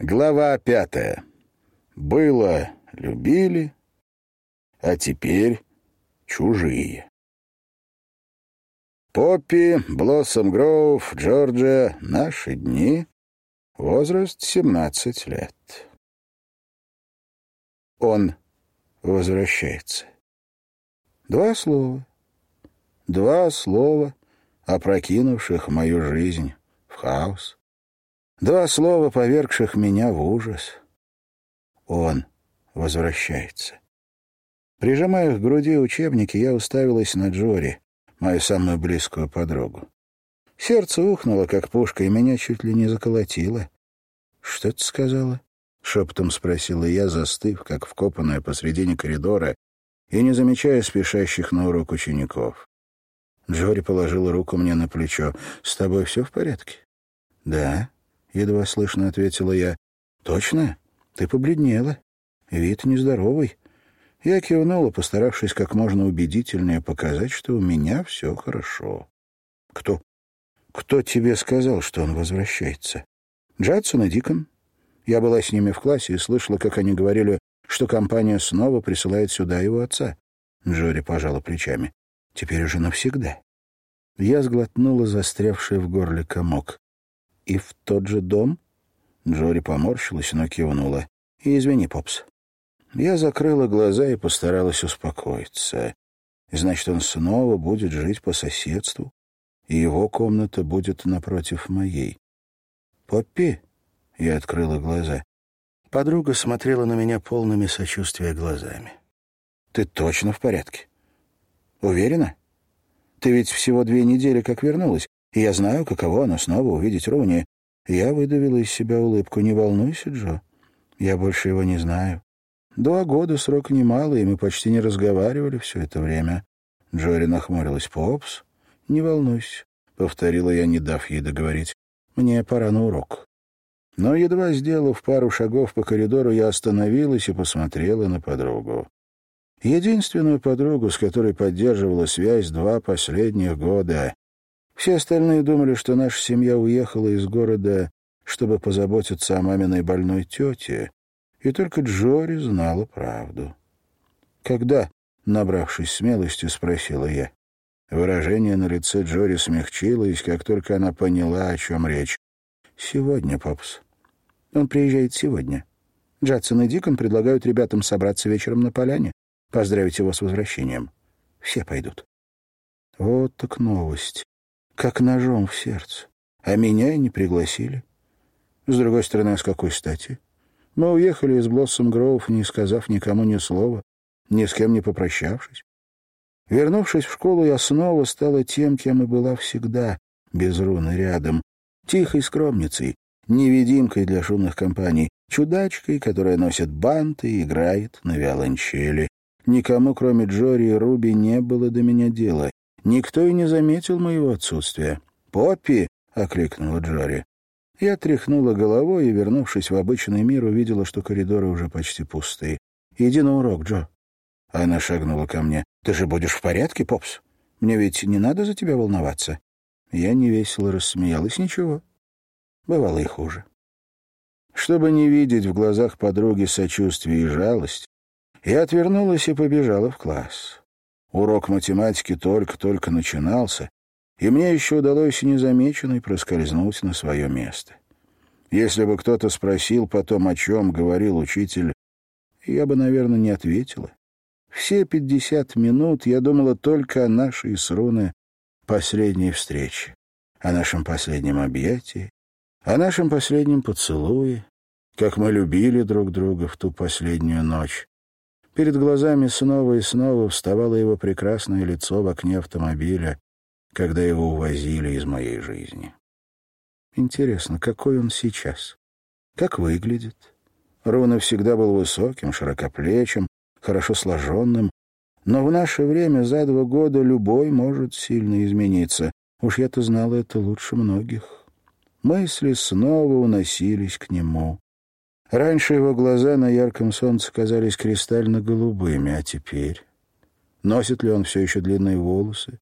Глава пятая. Было любили, а теперь чужие. Поппи, Блоссом Гроув, Джорджия, наши дни, возраст 17 лет. Он возвращается. Два слова. Два слова, опрокинувших мою жизнь в хаос. Два слова, повергших меня в ужас. Он возвращается. Прижимая к груди учебники, я уставилась на Джори, мою самую близкую подругу. Сердце ухнуло, как пушка, и меня чуть ли не заколотило. «Что ты сказала?» — шепотом спросила я, застыв, как вкопанная посредине коридора, и не замечая спешащих на урок учеников. Джори положила руку мне на плечо. «С тобой все в порядке?» «Да», — едва слышно ответила я. «Точно? Ты побледнела. Вид нездоровый». Я кивнула, постаравшись как можно убедительнее показать, что у меня все хорошо. «Кто? Кто тебе сказал, что он возвращается?» «Джадсон и Дикон. Я была с ними в классе и слышала, как они говорили, что компания снова присылает сюда его отца». Джори пожала плечами. «Теперь уже навсегда». Я сглотнула застрявший в горле комок. «И в тот же дом?» Джори поморщилась, но кивнула. «И извини, Попс». Я закрыла глаза и постаралась успокоиться. Значит, он снова будет жить по соседству, и его комната будет напротив моей. «Поппи?» — я открыла глаза. Подруга смотрела на меня полными сочувствия глазами. «Ты точно в порядке? Уверена? Ты ведь всего две недели как вернулась. Я знаю, каково оно снова увидеть Руни. Я выдавила из себя улыбку. Не волнуйся, Джо. Я больше его не знаю. Два года срок немалый, и мы почти не разговаривали все это время. Джори нахмурилась. «Попс, не волнуйся», — повторила я, не дав ей договорить. «Мне пора на урок». Но, едва сделав пару шагов по коридору, я остановилась и посмотрела на подругу. Единственную подругу, с которой поддерживала связь два последних года. Все остальные думали, что наша семья уехала из города, чтобы позаботиться о маминой больной тете, и только Джори знала правду. «Когда?» — набравшись смелости, спросила я. Выражение на лице Джори смягчилось, как только она поняла, о чем речь. «Сегодня, папс. Он приезжает сегодня. Джадсон и Дикон предлагают ребятам собраться вечером на поляне, поздравить его с возвращением. Все пойдут». Вот так новость как ножом в сердце. А меня и не пригласили. С другой стороны, а с какой стати? Мы уехали из Блоссом Гроув, не сказав никому ни слова, ни с кем не попрощавшись. Вернувшись в школу, я снова стала тем, кем и была всегда, без руны рядом, тихой скромницей, невидимкой для шумных компаний, чудачкой, которая носит банты и играет на виолончели. Никому, кроме Джори и Руби, не было до меня дела. Никто и не заметил моего отсутствия. «Поппи!» — окликнула Джори. Я тряхнула головой и, вернувшись в обычный мир, увидела, что коридоры уже почти пустые. «Иди на урок, Джо». Она шагнула ко мне. «Ты же будешь в порядке, Попс? Мне ведь не надо за тебя волноваться». Я невесело рассмеялась. «Ничего. Бывало и хуже». Чтобы не видеть в глазах подруги сочувствие и жалость, я отвернулась и побежала в класс. Урок математики только-только начинался, и мне еще удалось незамеченной проскользнуть на свое место. Если бы кто-то спросил потом, о чем говорил учитель, я бы, наверное, не ответила. Все пятьдесят минут я думала только о нашей с Руны последней встрече, о нашем последнем объятии, о нашем последнем поцелуе, как мы любили друг друга в ту последнюю ночь, Перед глазами снова и снова вставало его прекрасное лицо в окне автомобиля, когда его увозили из моей жизни. Интересно, какой он сейчас? Как выглядит? Руна всегда был высоким, широкоплечим, хорошо сложенным, но в наше время за два года любой может сильно измениться. Уж я-то знала это лучше многих. Мысли снова уносились к нему. Раньше его глаза на ярком солнце казались кристально-голубыми, а теперь... Носит ли он все еще длинные волосы?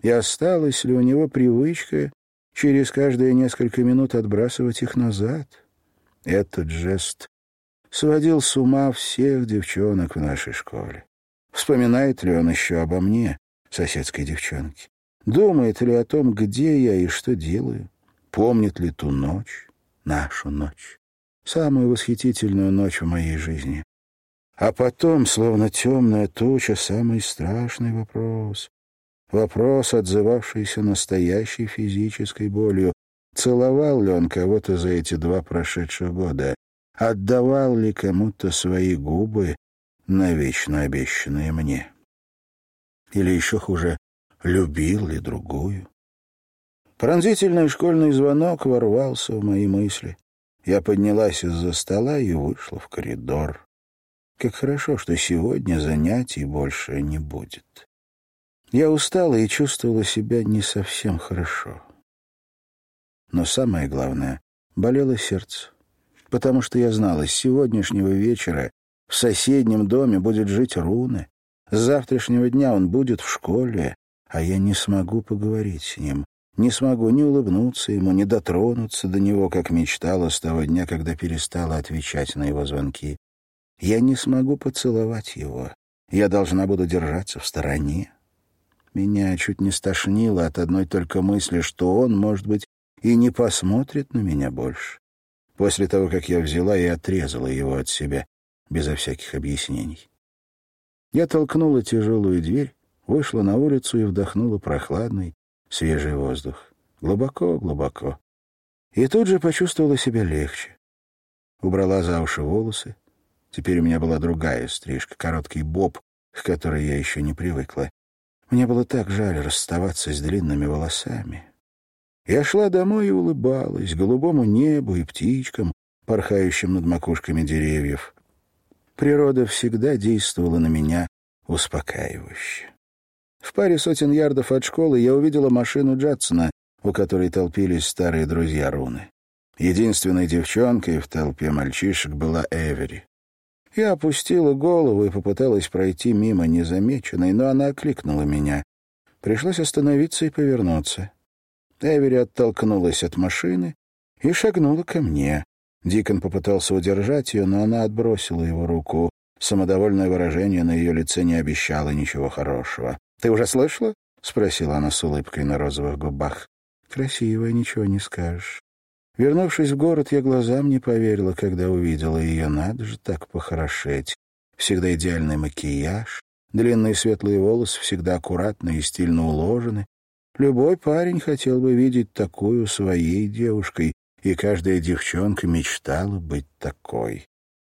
И осталась ли у него привычка через каждые несколько минут отбрасывать их назад? Этот жест сводил с ума всех девчонок в нашей школе. Вспоминает ли он еще обо мне, соседской девчонке? Думает ли о том, где я и что делаю? Помнит ли ту ночь, нашу ночь? Самую восхитительную ночь в моей жизни. А потом, словно темная туча, самый страшный вопрос. Вопрос, отзывавшийся настоящей физической болью. Целовал ли он кого-то за эти два прошедших года? Отдавал ли кому-то свои губы, навечно обещанные мне? Или еще хуже, любил ли другую? Пронзительный школьный звонок ворвался в мои мысли. Я поднялась из-за стола и вышла в коридор. Как хорошо, что сегодня занятий больше не будет. Я устала и чувствовала себя не совсем хорошо. Но самое главное, болело сердце, потому что я знала, с сегодняшнего вечера в соседнем доме будет жить Руны. С завтрашнего дня он будет в школе, а я не смогу поговорить с ним, не смогу ни улыбнуться ему, ни дотронуться до него, как мечтала с того дня, когда перестала отвечать на его звонки. Я не смогу поцеловать его. Я должна буду держаться в стороне. Меня чуть не стошнило от одной только мысли, что он, может быть, и не посмотрит на меня больше. После того, как я взяла и отрезала его от себя, безо всяких объяснений. Я толкнула тяжелую дверь, вышла на улицу и вдохнула прохладный, свежий воздух. Глубоко, глубоко. И тут же почувствовала себя легче. Убрала за уши волосы. Теперь у меня была другая стрижка, короткий боб, к которой я еще не привыкла. Мне было так жаль расставаться с длинными волосами. Я шла домой и улыбалась голубому небу и птичкам, порхающим над макушками деревьев. Природа всегда действовала на меня успокаивающе. В паре сотен ярдов от школы я увидела машину Джадсона, у которой толпились старые друзья Руны. Единственной девчонкой в толпе мальчишек была Эвери. Я опустила голову и попыталась пройти мимо незамеченной, но она окликнула меня. Пришлось остановиться и повернуться. Эвери оттолкнулась от машины и шагнула ко мне. Дикон попытался удержать ее, но она отбросила его руку. Самодовольное выражение на ее лице не обещало ничего хорошего. «Ты уже слышала?» — спросила она с улыбкой на розовых губах. «Красивая, ничего не скажешь». Вернувшись в город, я глазам не поверила, когда увидела ее. Надо же так похорошеть. Всегда идеальный макияж, длинные светлые волосы всегда аккуратно и стильно уложены, Любой парень хотел бы видеть такую своей девушкой, и каждая девчонка мечтала быть такой.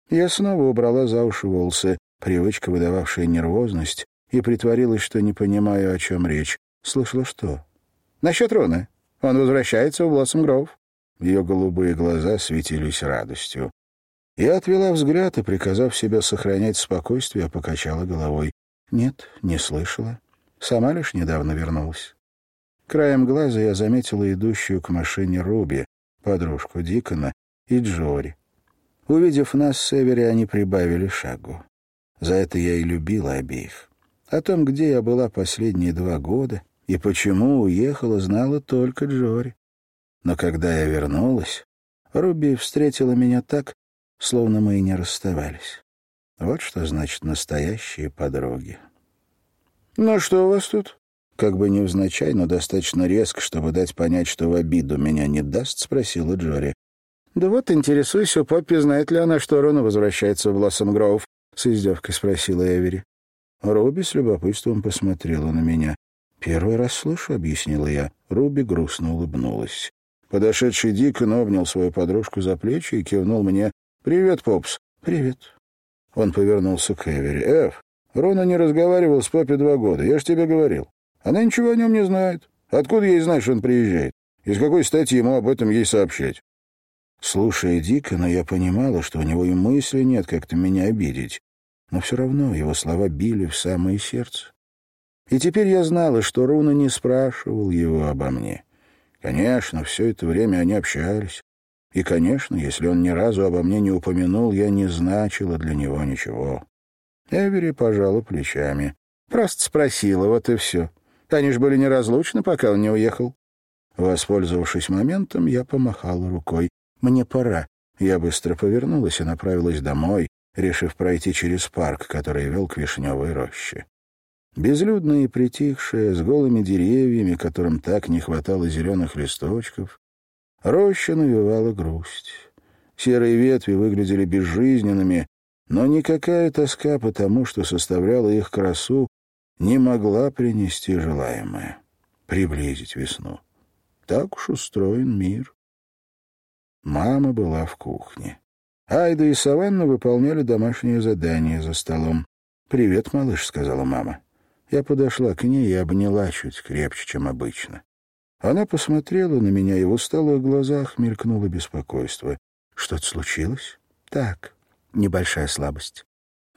Я снова убрала за уши волосы, привычка, выдававшая нервозность, и притворилась, что не понимаю, о чем речь. Слышала что? «Насчет Рона. Он возвращается в Блоссом-Гроув». Ее голубые глаза светились радостью. Я отвела взгляд и, приказав себе сохранять спокойствие, покачала головой. «Нет, не слышала. Сама лишь недавно вернулась». Краем глаза я заметила идущую к машине Руби, подружку Дикона и Джори. Увидев нас с Эвери, они прибавили шагу. За это я и любила обеих. О том, где я была последние два года и почему уехала, знала только Джори. Но когда я вернулась, Руби встретила меня так, словно мы и не расставались. Вот что значит настоящие подруги. «Ну что у вас тут?» Как бы невзначай, но достаточно резко, чтобы дать понять, что в обиду меня не даст, спросила Джори. «Да вот интересуюсь у Поппи, знает ли она, что Рона возвращается в Блоссом Гроув?» — с издевкой спросила Эвери. Руби с любопытством посмотрела на меня. «Первый раз слышу», — объяснила я. Руби грустно улыбнулась. Подошедший Дикон обнял свою подружку за плечи и кивнул мне. «Привет, Попс». «Привет». Он повернулся к Эвери. «Эв, Рона не разговаривал с Поппи два года, я ж тебе говорил. Она ничего о нем не знает. Откуда ей знать, что он приезжает? И с какой стати ему об этом ей сообщать? Слушая Дикона, я понимала, что у него и мысли нет как-то меня обидеть. Но все равно его слова били в самое сердце. И теперь я знала, что Руна не спрашивал его обо мне. Конечно, все это время они общались. И, конечно, если он ни разу обо мне не упомянул, я не значила для него ничего. Эвери пожала плечами. Просто спросила, вот и все. Они ж были неразлучны, пока он не уехал. Воспользовавшись моментом, я помахал рукой. «Мне пора. Я быстро повернулась и направилась домой, решив пройти через парк, который вел к Вишневой роще. Безлюдная и притихшая, с голыми деревьями, которым так не хватало зеленых листочков, роща навевала грусть. Серые ветви выглядели безжизненными, но никакая тоска по тому, что составляла их красу, не могла принести желаемое — приблизить весну. Так уж устроен мир. Мама была в кухне. Айда и Саванна выполняли домашнее задание за столом. «Привет, малыш», — сказала мама. Я подошла к ней и обняла чуть крепче, чем обычно. Она посмотрела на меня, и в усталых глазах мелькнуло беспокойство. «Что-то случилось?» «Так, небольшая слабость.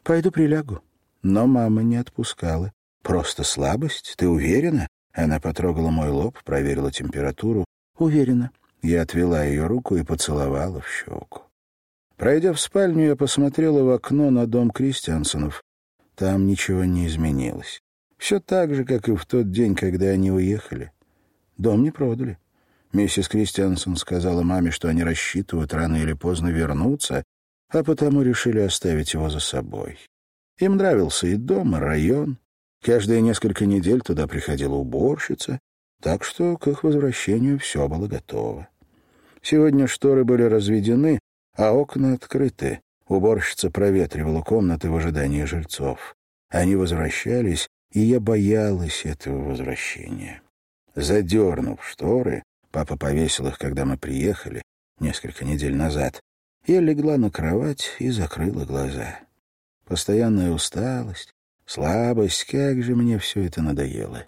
Пойду прилягу». Но мама не отпускала. «Просто слабость? Ты уверена?» Она потрогала мой лоб, проверила температуру. «Уверена». Я отвела ее руку и поцеловала в щеку. Пройдя в спальню, я посмотрела в окно на дом Кристиансонов. Там ничего не изменилось. Все так же, как и в тот день, когда они уехали. Дом не продали. Миссис Кристиансон сказала маме, что они рассчитывают рано или поздно вернуться, а потому решили оставить его за собой. Им нравился и дом, и район. Каждые несколько недель туда приходила уборщица, так что к их возвращению все было готово. Сегодня шторы были разведены, а окна открыты. Уборщица проветривала комнаты в ожидании жильцов. Они возвращались, и я боялась этого возвращения. Задернув шторы, папа повесил их, когда мы приехали, несколько недель назад, я легла на кровать и закрыла глаза. Постоянная усталость, слабость, как же мне все это надоело.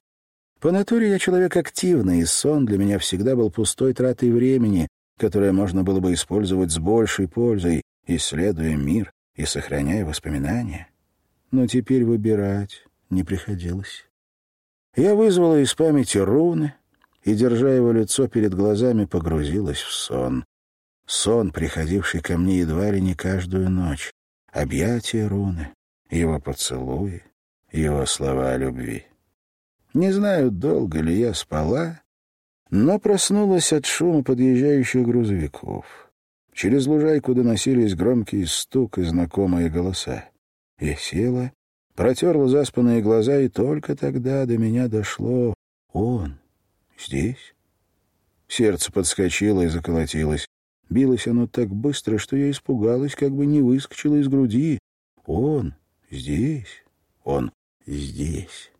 По натуре я человек активный, и сон для меня всегда был пустой тратой времени, которое можно было бы использовать с большей пользой, исследуя мир и сохраняя воспоминания. Но теперь выбирать не приходилось. Я вызвала из памяти руны и, держа его лицо перед глазами, погрузилась в сон. Сон, приходивший ко мне едва ли не каждую ночь. Объятия руны, его поцелуи, его слова о любви. Не знаю, долго ли я спала, но проснулась от шума подъезжающих грузовиков. Через лужайку доносились громкие стук и знакомые голоса. Я села, протерла заспанные глаза, и только тогда до меня дошло «Он здесь?» Сердце подскочило и заколотилось. Билось оно так быстро, что я испугалась, как бы не выскочило из груди. «Он здесь? Он здесь?»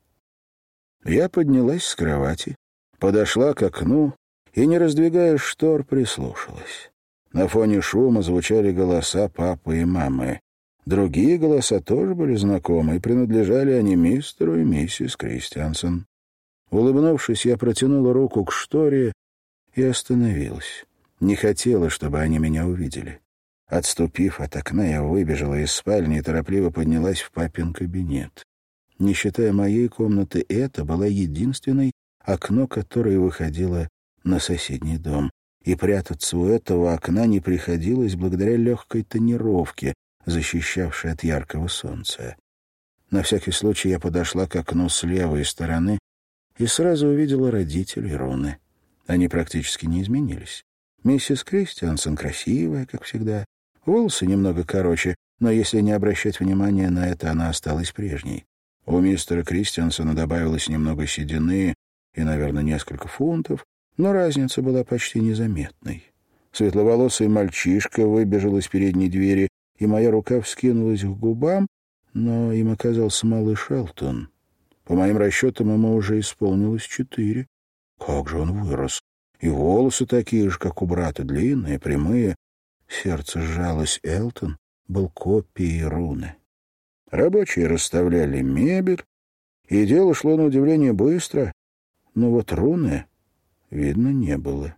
Я поднялась с кровати, подошла к окну и, не раздвигая штор, прислушалась. На фоне шума звучали голоса папы и мамы. Другие голоса тоже были знакомы, и принадлежали они мистеру и миссис Кристиансон. Улыбнувшись, я протянула руку к шторе и остановилась. Не хотела, чтобы они меня увидели. Отступив от окна, я выбежала из спальни и торопливо поднялась в папин кабинет. Не считая моей комнаты, это была единственной, окно которое выходило на соседний дом. И прятаться у этого окна не приходилось благодаря легкой тонировке, защищавшей от яркого солнца. На всякий случай я подошла к окну с левой стороны и сразу увидела родителей Руны. Они практически не изменились. Миссис Кристиансон красивая, как всегда, волосы немного короче, но если не обращать внимания на это, она осталась прежней. У мистера Кристиансона добавилось немного седины и, наверное, несколько фунтов, но разница была почти незаметной. Светловолосый мальчишка выбежал из передней двери, и моя рука вскинулась к губам, но им оказался малыш Элтон. По моим расчетам, ему уже исполнилось четыре. Как же он вырос! И волосы такие же, как у брата, длинные, прямые. Сердце сжалось. Элтон был копией руны. Рабочие расставляли мебель, и дело шло на удивление быстро, но вот руны видно не было.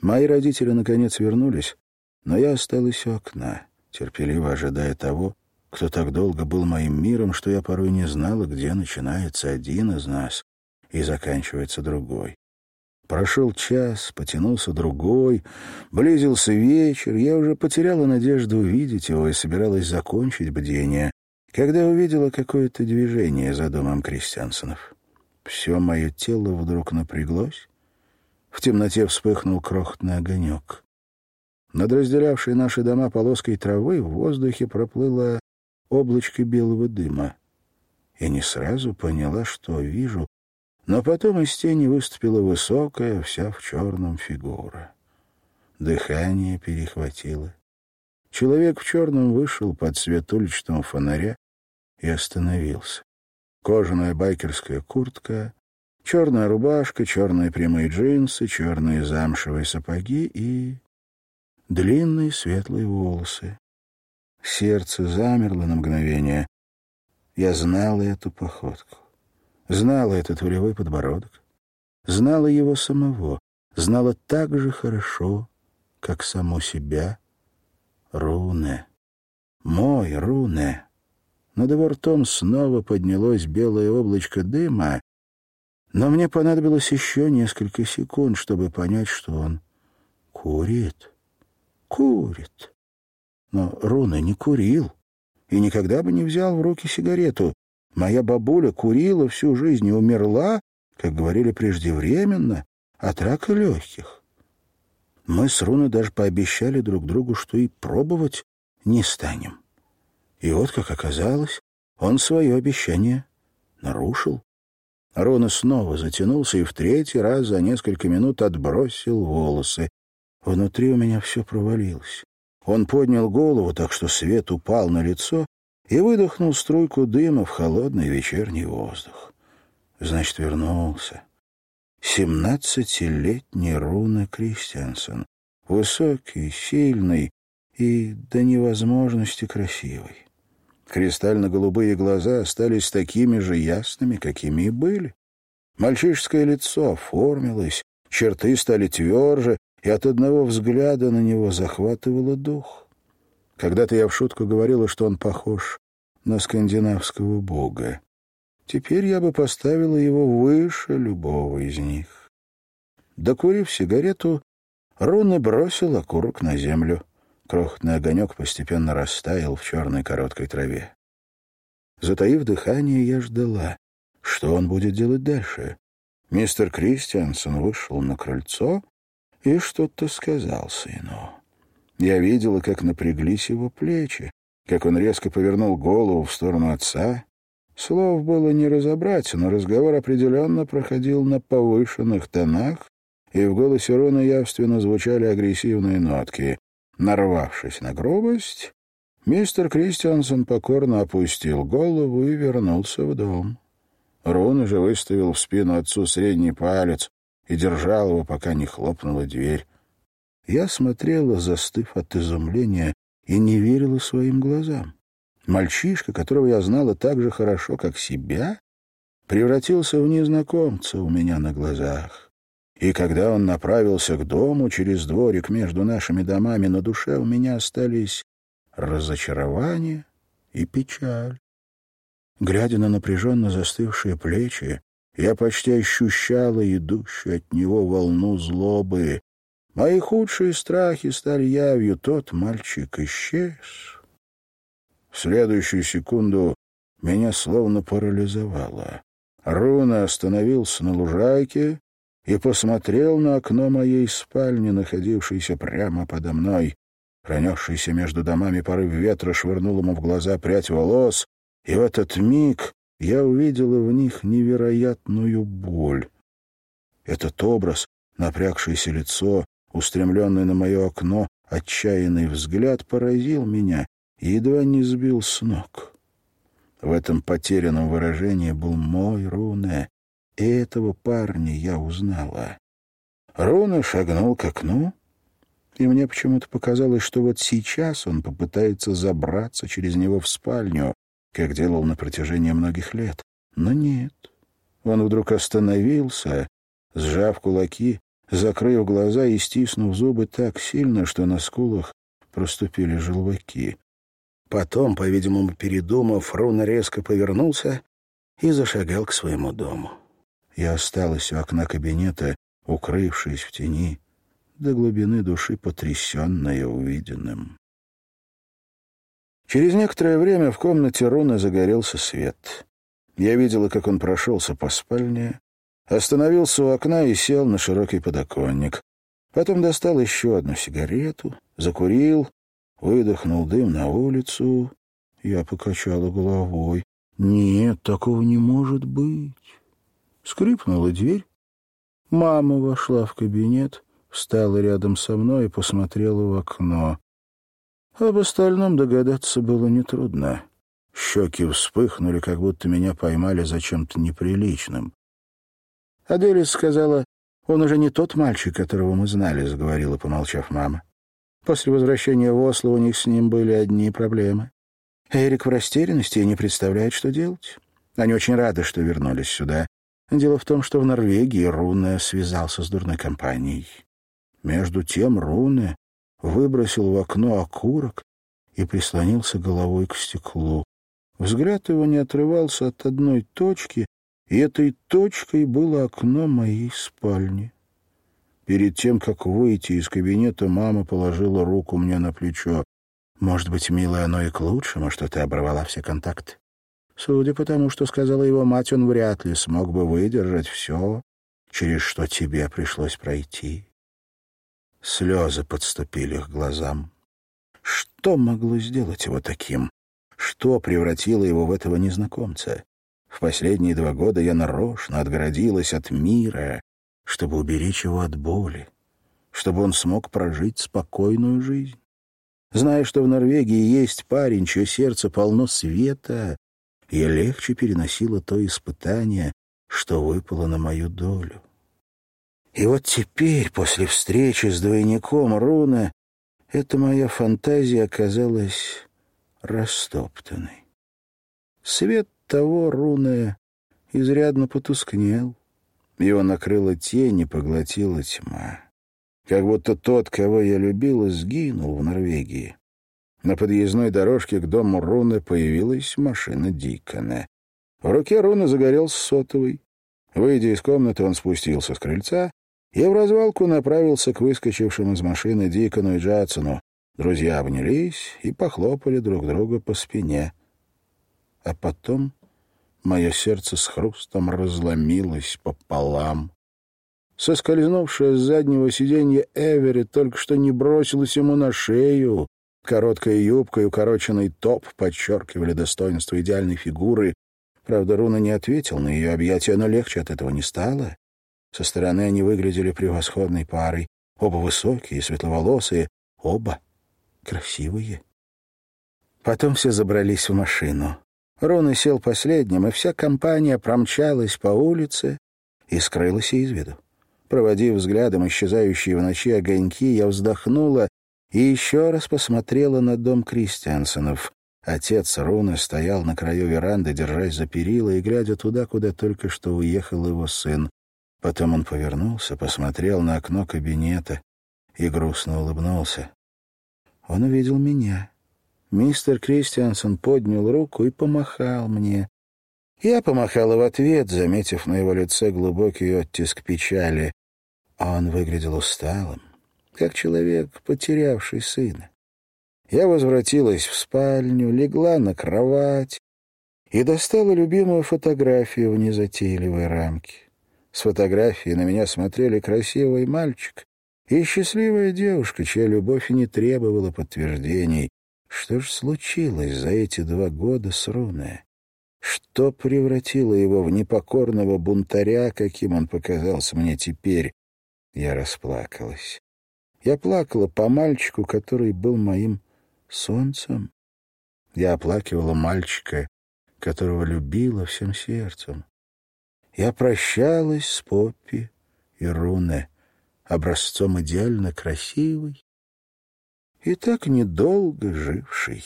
Мои родители наконец вернулись, но я осталась у окна, терпеливо ожидая того, кто так долго был моим миром, что я порой не знала, где начинается один из нас и заканчивается другой. Прошел час, потянулся другой, близился вечер, я уже потеряла надежду увидеть его и собиралась закончить бдение, когда увидела какое-то движение за домом Кристиансонов. Все мое тело вдруг напряглось, в темноте вспыхнул крохотный огонек. Над разделявшей наши дома полоской травы в воздухе проплыло облачко белого дыма. Я не сразу поняла, что вижу, но потом из тени выступила высокая, вся в черном фигура. Дыхание перехватило. Человек в черном вышел под свет уличного фонаря и остановился. Кожаная байкерская куртка, черная рубашка, черные прямые джинсы, черные замшевые сапоги и длинные светлые волосы. Сердце замерло на мгновение. Я знала эту походку, знала этот волевой подбородок, знала его самого, знала так же хорошо, как саму себя. Руне. Мой Руне. Над его ртом снова поднялось белое облачко дыма, но мне понадобилось еще несколько секунд, чтобы понять, что он курит. Курит. Но Руна не курил и никогда бы не взял в руки сигарету. Моя бабуля курила всю жизнь и умерла, как говорили преждевременно, от рака легких. Мы с Руной даже пообещали друг другу, что и пробовать не станем. И вот, как оказалось, он свое обещание нарушил. Рона снова затянулся и в третий раз за несколько минут отбросил волосы. Внутри у меня все провалилось. Он поднял голову, так что свет упал на лицо, и выдохнул струйку дыма в холодный вечерний воздух. Значит, вернулся. Семнадцатилетний Руна Кристиансен. Высокий, сильный и до невозможности красивый. Кристально-голубые глаза остались такими же ясными, какими и были. Мальчишеское лицо оформилось, черты стали тверже, и от одного взгляда на него захватывало дух. Когда-то я в шутку говорила, что он похож на скандинавского бога. Теперь я бы поставила его выше любого из них. Докурив сигарету, Руны бросил окурок на землю. Крохотный огонек постепенно растаял в черной короткой траве. Затаив дыхание, я ждала. Что он будет делать дальше? Мистер Кристиансон вышел на крыльцо и что-то сказал сыну. Я видела, как напряглись его плечи, как он резко повернул голову в сторону отца. Слов было не разобрать, но разговор определенно проходил на повышенных тонах, и в голосе Рона явственно звучали агрессивные нотки. Нарвавшись на грубость, мистер Кристиансон покорно опустил голову и вернулся в дом. Рон уже выставил в спину отцу средний палец и держал его, пока не хлопнула дверь. Я смотрела, застыв от изумления, и не верила своим глазам. Мальчишка, которого я знала так же хорошо, как себя, превратился в незнакомца у меня на глазах. И когда он направился к дому через дворик между нашими домами, на душе у меня остались разочарование и печаль. Глядя на напряженно застывшие плечи, я почти ощущала идущую от него волну злобы. Мои худшие страхи стали явью. Тот мальчик исчез. В следующую секунду меня словно парализовало. Руна остановился на лужайке, и посмотрел на окно моей спальни, находившейся прямо подо мной. Пронесшийся между домами порыв ветра швырнул ему в глаза прядь волос, и в этот миг я увидела в них невероятную боль. Этот образ, напрягшееся лицо, устремленный на мое окно, отчаянный взгляд поразил меня и едва не сбил с ног. В этом потерянном выражении был мой Руне, этого парня я узнала. Рона шагнул к окну, и мне почему-то показалось, что вот сейчас он попытается забраться через него в спальню, как делал на протяжении многих лет. Но нет. Он вдруг остановился, сжав кулаки, закрыв глаза и стиснув зубы так сильно, что на скулах проступили желваки. Потом, по-видимому, передумав, Руна резко повернулся и зашагал к своему дому и осталась у окна кабинета, укрывшись в тени, до глубины души потрясенная увиденным. Через некоторое время в комнате Руна загорелся свет. Я видела, как он прошелся по спальне, остановился у окна и сел на широкий подоконник. Потом достал еще одну сигарету, закурил, выдохнул дым на улицу. Я покачала головой. Нет, такого не может быть. Скрипнула дверь. Мама вошла в кабинет, встала рядом со мной и посмотрела в окно. Об остальном догадаться было нетрудно. Щеки вспыхнули, как будто меня поймали за чем-то неприличным. Аделис сказала, «Он уже не тот мальчик, которого мы знали», — заговорила, помолчав мама. После возвращения в Осло у них с ним были одни проблемы. Эрик в растерянности и не представляет, что делать. Они очень рады, что вернулись сюда. Дело в том, что в Норвегии Руне связался с дурной компанией. Между тем Руне выбросил в окно окурок и прислонился головой к стеклу. Взгляд его не отрывался от одной точки, и этой точкой было окно моей спальни. Перед тем, как выйти из кабинета, мама положила руку мне на плечо. «Может быть, милая, оно и к лучшему, что ты оборвала все контакты. Судя по тому, что сказала его мать, он вряд ли смог бы выдержать все, через что тебе пришлось пройти». Слезы подступили к глазам. Что могло сделать его таким? Что превратило его в этого незнакомца? В последние два года я нарочно отгородилась от мира, чтобы уберечь его от боли, чтобы он смог прожить спокойную жизнь. Зная, что в Норвегии есть парень, чье сердце полно света, я легче переносила то испытание, что выпало на мою долю. И вот теперь, после встречи с двойником Руна, эта моя фантазия оказалась растоптанной. Свет того Руна изрядно потускнел. Его накрыла тень и поглотила тьма. Как будто тот, кого я любила, сгинул в Норвегии. На подъездной дорожке к дому Руны появилась машина Дикона. В руке Руны загорелся сотовый. Выйдя из комнаты, он спустился с крыльца и в развалку направился к выскочившим из машины Дикону и Джадсону. Друзья обнялись и похлопали друг друга по спине. А потом мое сердце с хрустом разломилось пополам. Соскользнувшая с заднего сиденья Эвери только что не бросилась ему на шею. Короткая юбка и укороченный топ подчеркивали достоинство идеальной фигуры. Правда, Руна не ответил на ее объятия, но легче от этого не стало. Со стороны они выглядели превосходной парой. Оба высокие, светловолосые, оба красивые. Потом все забрались в машину. Руна сел последним, и вся компания промчалась по улице и скрылась из виду. Проводив взглядом исчезающие в ночи огоньки, я вздохнула и еще раз посмотрела на дом Кристиансонов. Отец Руны стоял на краю веранды, держась за перила и глядя туда, куда только что уехал его сын. Потом он повернулся, посмотрел на окно кабинета и грустно улыбнулся. Он увидел меня. Мистер Кристиансон поднял руку и помахал мне. Я помахала в ответ, заметив на его лице глубокий оттиск печали. Он выглядел усталым, как человек, потерявший сына. Я возвратилась в спальню, легла на кровать и достала любимую фотографию в незатейливой рамке. С фотографии на меня смотрели красивый мальчик и счастливая девушка, чья любовь не требовала подтверждений. Что ж случилось за эти два года с Руне? Что превратило его в непокорного бунтаря, каким он показался мне теперь? Я расплакалась. Я плакала по мальчику, который был моим солнцем. Я оплакивала мальчика, которого любила всем сердцем. Я прощалась с Поппи и Руне, образцом идеально красивой и так недолго жившей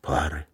пары.